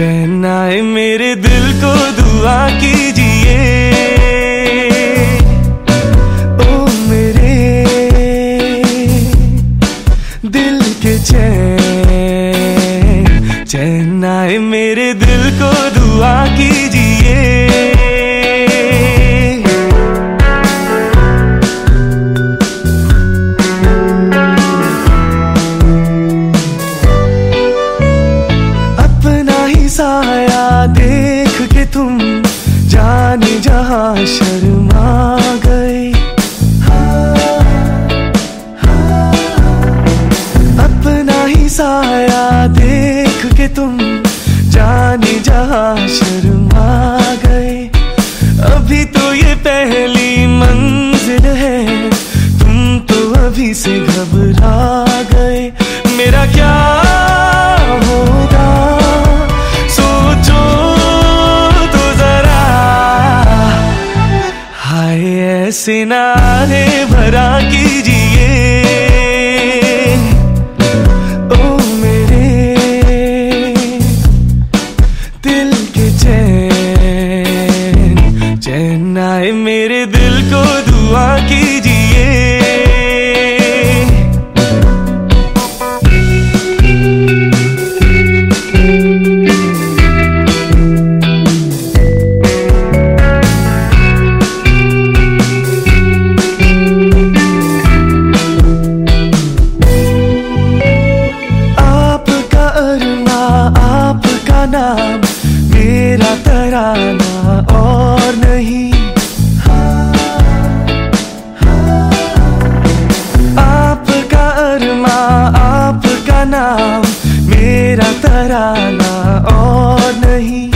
चैन आए मेरे दिल को दुआ देख के तुम जान जहाँ शर्मा गए। अपना ही साया देख के तुम जाने जहाँ शर्मा गए। अभी तो ये पहली मंजिल है, तुम तो अभी से घबरा गए। मेरा क्या नारे भरा कीजिए। ओ मेरे, दिल के चैन चैन आए मेरे दिल को दुआ कीजिए। नाम, मेरा तराना और नहीं। आपका अरमा, आपका नाम, मेरा तराना और नहीं।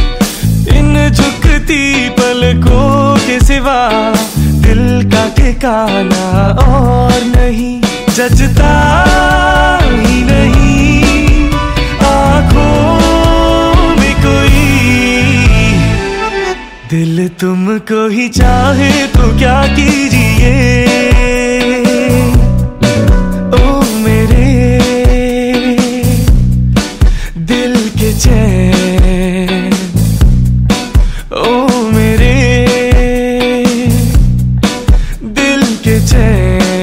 इन झुकती पलकों के सिवा, दिल का ठिकाना और नहीं। जजता ही नहीं। दिल तुमको ही चाहे तो क्या कीजिए? ओ मेरे, दिल के चैन। ओ मेरे, दिल के चैन।